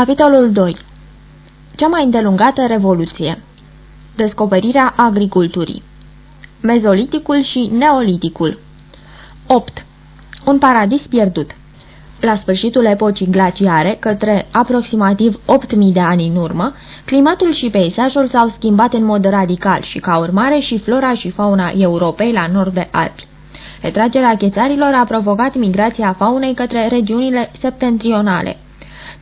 Capitolul 2 Cea mai îndelungată revoluție. Descoperirea agriculturii. Mezoliticul și Neoliticul. 8. Un paradis pierdut. La sfârșitul epocii glaciare, către aproximativ 8.000 de ani în urmă, climatul și peisajul s-au schimbat în mod radical și ca urmare și flora și fauna Europei la nord de Alpi. Retragerea chețarilor a provocat migrația faunei către regiunile septentrionale,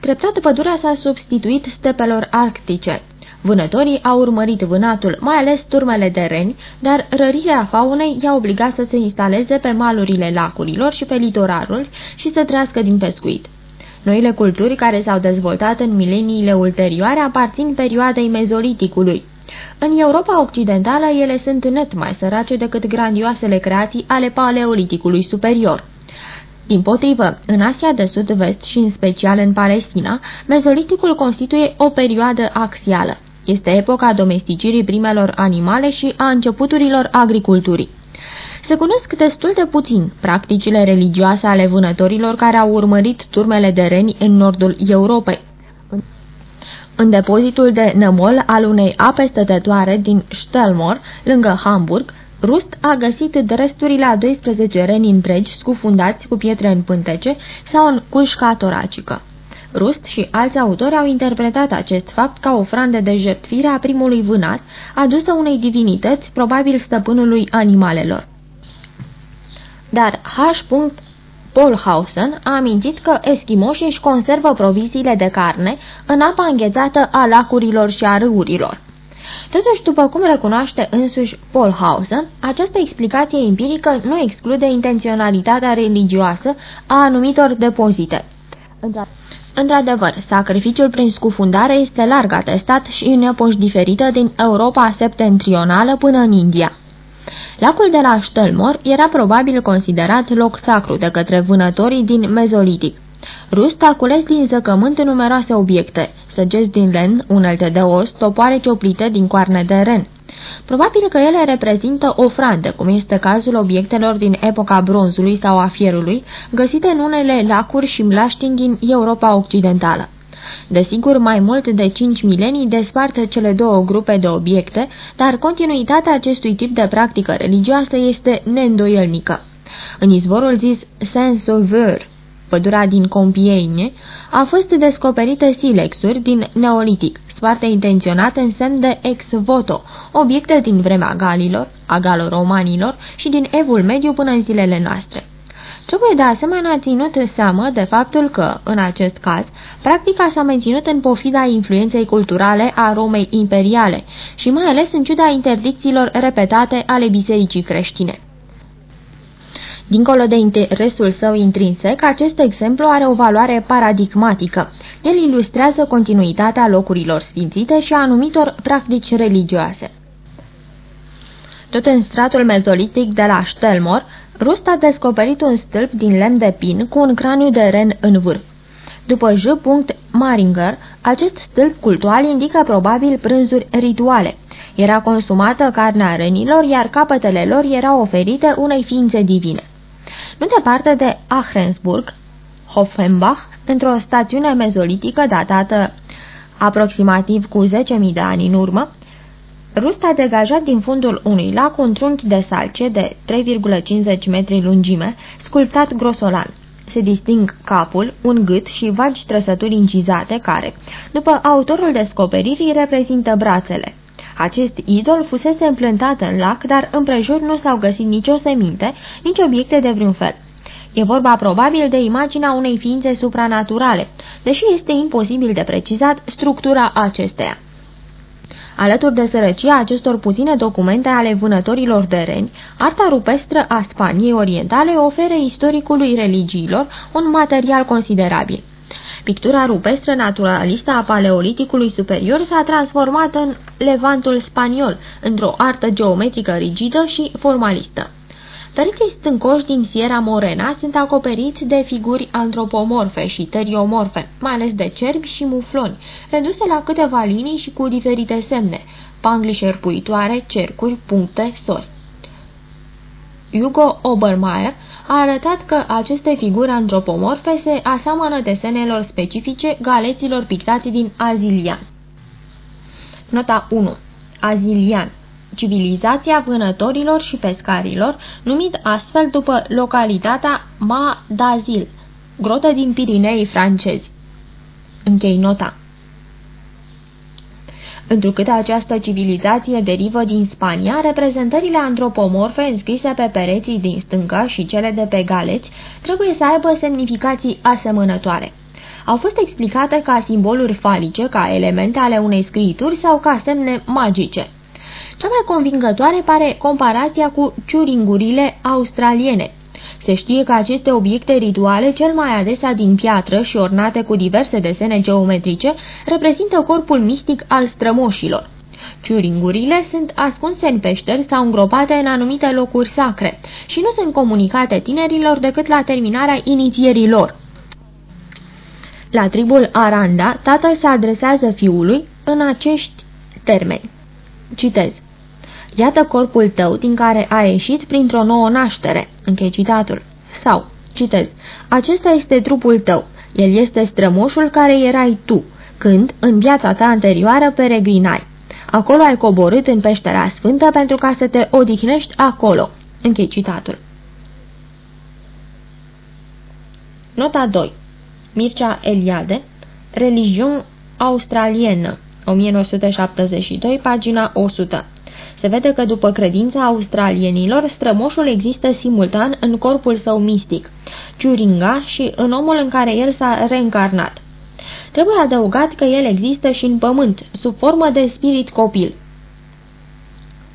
Treptat pădurea s-a substituit stepelor arctice. Vânătorii au urmărit vânatul, mai ales turmele de reni, dar rărirea faunei i-a obligat să se instaleze pe malurile lacurilor și pe litorarul și să trăiască din pescuit. Noile culturi care s-au dezvoltat în mileniile ulterioare aparțin perioadei mezoliticului. În Europa Occidentală ele sunt net mai sărace decât grandioasele creații ale paleoliticului superior. Din potrivă, în Asia de Sud-Vest și în special în Palestina, mezoliticul constituie o perioadă axială. Este epoca domesticirii primelor animale și a începuturilor agriculturii. Se cunosc destul de puțin practicile religioase ale vânătorilor care au urmărit turmele de reni în nordul Europei. În depozitul de nămol al unei ape stătătoare din Stelmor, lângă Hamburg, Rust a găsit resturile a 12 reni întregi scufundați cu pietre în pântece sau în cușca toracică. Rust și alți autori au interpretat acest fapt ca o frandă de jertfire a primului vânat, adusă unei divinități, probabil stăpânului animalelor. Dar H. Polhausen a amintit că eschimoșii își conservă proviziile de carne în apa înghețată a lacurilor și a râurilor. Totuși, după cum recunoaște însuși Polhausen, această explicație empirică nu exclude intenționalitatea religioasă a anumitor depozite. Într-adevăr, sacrificiul prin scufundare este larg atestat și în epoși diferite din Europa septentrională până în India. Lacul de la Stelmor era probabil considerat loc sacru de către vânătorii din Mezolitic. Rust a cules din zăcământ numeroase obiecte, săgeți din len, unelte de os, topoare cioplite din coarne de ren. Probabil că ele reprezintă ofrande, cum este cazul obiectelor din epoca bronzului sau a fierului, găsite în unele lacuri și mlaștini din Europa Occidentală. Desigur, mai mult de cinci milenii despart cele două grupe de obiecte, dar continuitatea acestui tip de practică religioasă este neîndoielnică. În izvorul zis Saint-Sauveur, pădura din Compiègne, a fost descoperită silexuri din Neolitic, sparte intenționate în semn de ex voto, obiecte din vremea galilor, a galoromanilor și din evul mediu până în zilele noastre. Trebuie de asemenea ținut seamă de faptul că, în acest caz, practica s-a menținut în pofida influenței culturale a Romei imperiale și mai ales în ciuda interdicțiilor repetate ale bisericii creștine. Dincolo de interesul său intrinsec, acest exemplu are o valoare paradigmatică. El ilustrează continuitatea locurilor sfințite și a anumitor practici religioase. Tot în stratul mezolitic de la Stelmor, Rust a descoperit un stâlp din lemn de pin cu un craniu de ren în vârf. După J. Maringer, acest stâlp cultual indică probabil prânzuri rituale. Era consumată carnea renilor, iar capetele lor erau oferite unei ființe divine. Nu departe de Ahrensburg, Hoffenbach, într-o stațiune mezolitică datată aproximativ cu 10.000 de ani în urmă, Rust a degajat din fundul unui lac un trunchi de salce de 3,50 metri lungime, sculptat grosolan. Se disting capul, un gât și vagi trăsături incizate care, după autorul descoperirii, reprezintă brațele. Acest idol fusese împlântat în lac, dar împrejur nu s-au găsit nicio seminte, nici obiecte de vreun fel. E vorba probabil de imaginea unei ființe supranaturale, deși este imposibil de precizat structura acesteia. Alături de sărăcia acestor puține documente ale vânătorilor de reni, arta rupestră a Spaniei Orientale oferă istoricului religiilor un material considerabil. Pictura rupestră naturalistă a paleoliticului superior s-a transformat în Levantul spaniol, într-o artă geometrică rigidă și formalistă. Tăriții stâncoși din Sierra Morena sunt acoperiți de figuri antropomorfe și teriomorfe, mai ales de cerbi și mufloni, reduse la câteva linii și cu diferite semne, pangli șerpuitoare, cercuri, puncte, sori. Hugo Obermeier a arătat că aceste figuri antropomorfe se aseamănă desenelor specifice galeților pictați din Azilian. Nota 1. Azilian civilizația vânătorilor și pescarilor, numit astfel după localitatea Ma d'Azil, grotă din Pirinei francezi. Închei nota. Întrucât această civilizație derivă din Spania, reprezentările antropomorfe înscrise pe pereții din stânga și cele de pe galeți trebuie să aibă semnificații asemănătoare. Au fost explicate ca simboluri falice, ca elemente ale unei scriituri sau ca semne magice. Cea mai convingătoare pare comparația cu ciuringurile australiene, se știe că aceste obiecte rituale, cel mai adesea din piatră și ornate cu diverse desene geometrice, reprezintă corpul mistic al strămoșilor. Ciuringurile sunt ascunse în peșteri sau îngropate în anumite locuri sacre și nu sunt comunicate tinerilor decât la terminarea inițierii lor. La tribul Aranda, tatăl se adresează fiului în acești termeni. Citez. Iată corpul tău din care a ieșit printr-o nouă naștere. Închei citatul. Sau, citez, acesta este trupul tău. El este strămoșul care erai tu, când, în viața ta anterioară, peregrinai. Acolo ai coborât în peștera sfântă pentru ca să te odihnești acolo. Închei citatul. Nota 2 Mircea Eliade Religion australienă 1972, pagina 100 se vede că după credința australienilor, strămoșul există simultan în corpul său mistic, Turinga și în omul în care el s-a reîncarnat. Trebuie adăugat că el există și în pământ, sub formă de spirit copil.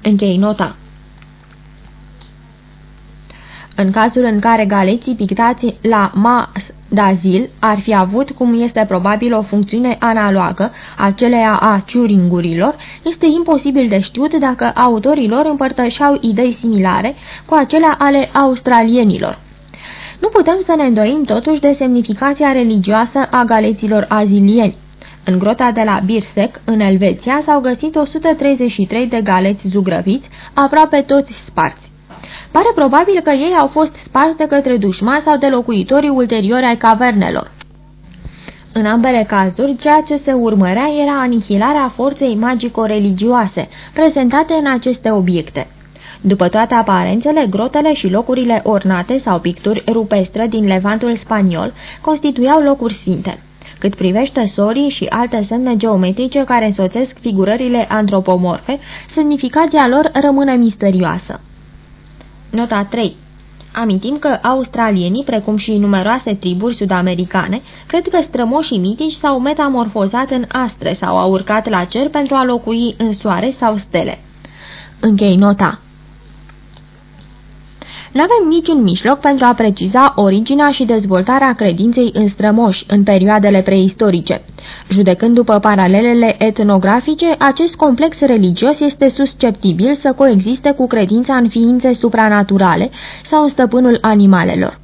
Închei nota. În cazul în care galeții pictați la Mas Dazil ar fi avut, cum este probabil, o funcțiune analogă aceleia a ciuringurilor, este imposibil de știut dacă autorii lor împărtășeau idei similare cu acelea ale australienilor. Nu putem să ne îndoim totuși de semnificația religioasă a galeților azilieni. În grota de la Birsec, în Elveția, s-au găsit 133 de galeți zugrăviți, aproape toți sparți. Pare probabil că ei au fost sparți de către dușmani sau de locuitorii ulteriori ai cavernelor. În ambele cazuri, ceea ce se urmărea era anihilarea forței magico-religioase prezentate în aceste obiecte. După toate aparențele, grotele și locurile ornate sau picturi rupestre din Levantul spaniol constituiau locuri sfinte. Cât privește sorii și alte semne geometrice care însoțesc figurările antropomorfe, semnificația lor rămâne misterioasă. Nota 3 Amintim că australienii, precum și numeroase triburi sudamericane, cred că strămoșii mitici s-au metamorfozat în astre sau au urcat la cer pentru a locui în soare sau stele. Închei nota. N-avem niciun mijloc pentru a preciza originea și dezvoltarea credinței în strămoși în perioadele preistorice. Judecând după paralelele etnografice, acest complex religios este susceptibil să coexiste cu credința în ființe supranaturale sau în stăpânul animalelor.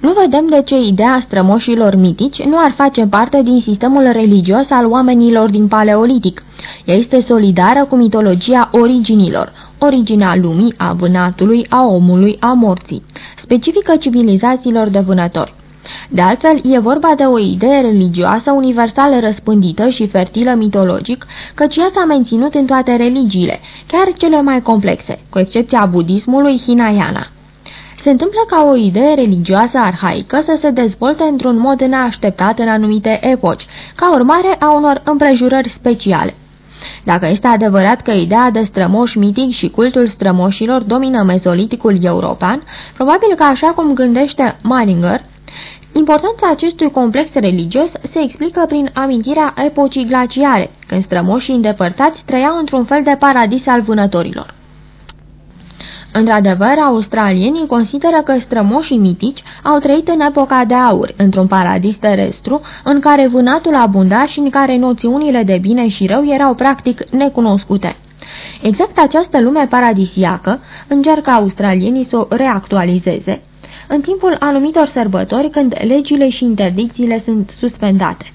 Nu vedem de ce ideea strămoșilor mitici nu ar face parte din sistemul religios al oamenilor din paleolitic. Ea este solidară cu mitologia originilor, originea lumii, a vânatului, a omului, a morții, specifică civilizațiilor de vânători. De altfel, e vorba de o idee religioasă universală răspândită și fertilă mitologic, căci ea s-a menținut în toate religiile, chiar cele mai complexe, cu excepția budismului Hinayana. Se întâmplă ca o idee religioasă arhaică să se dezvolte într-un mod neașteptat în anumite epoci, ca urmare a unor împrejurări speciale. Dacă este adevărat că ideea de strămoș mitic și cultul strămoșilor domină mezoliticul european, probabil că așa cum gândește Maringer, Importanța acestui complex religios se explică prin amintirea epocii glaciare, când strămoșii îndepărtați trăiau într-un fel de paradis al vânătorilor. Într-adevăr, australienii consideră că strămoșii mitici au trăit în epoca de aur, într-un paradis terestru, în care vânatul abunda și în care noțiunile de bine și rău erau practic necunoscute. Exact această lume paradisiacă încearcă australienii să o reactualizeze, în timpul anumitor sărbători când legile și interdicțiile sunt suspendate.